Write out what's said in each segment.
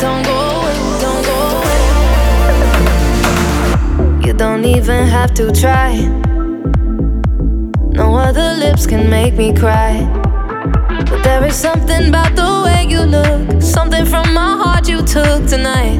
Don't go away, don't go away. You don't even have to try. No other lips can make me cry. But there is something about the way you look, something from my heart you took tonight.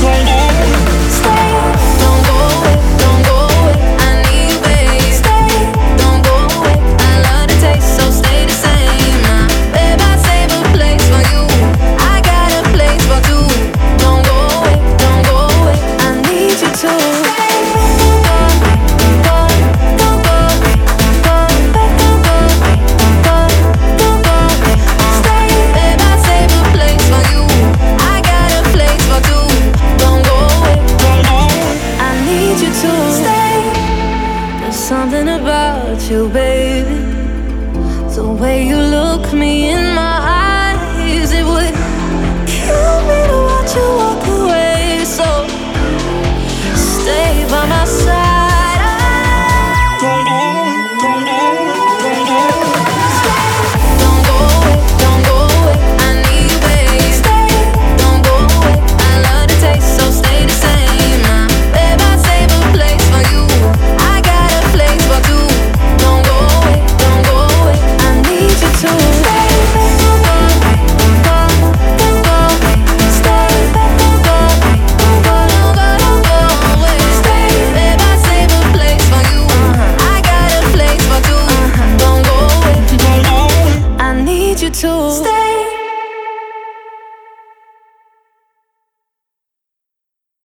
don't So there's something about you, baby. The way you look me in stay.